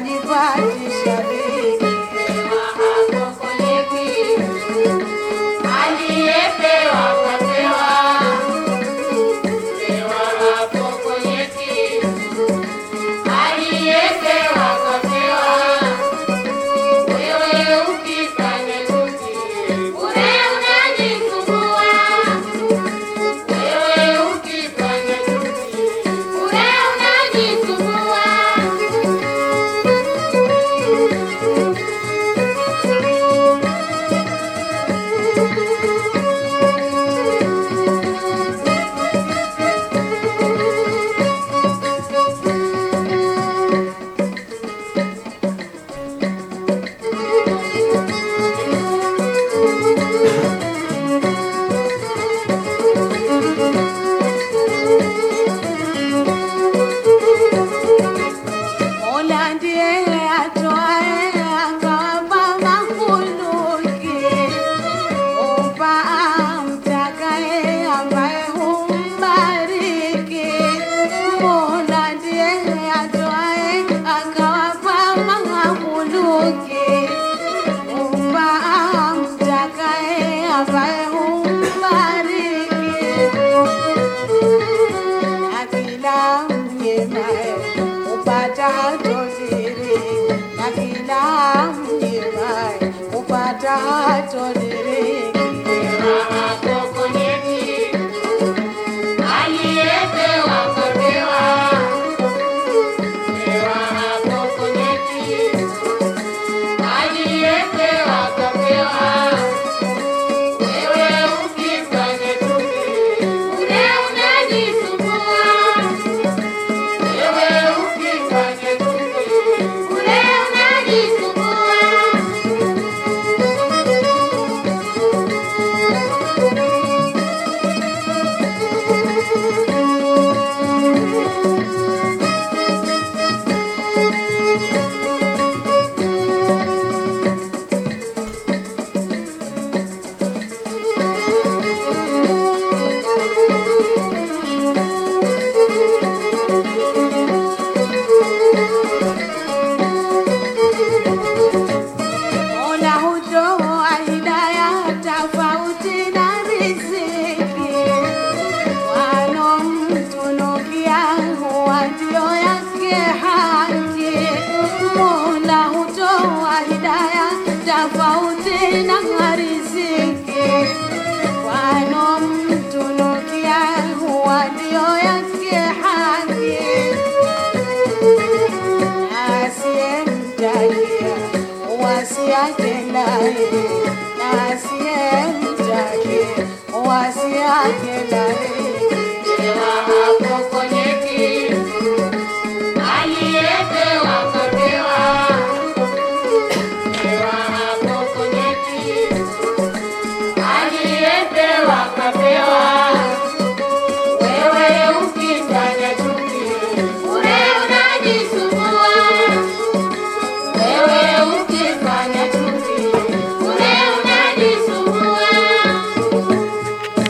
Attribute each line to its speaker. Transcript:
Speaker 1: не боишься. I told you. wasia kelale, nasie mjake, wasia kelale.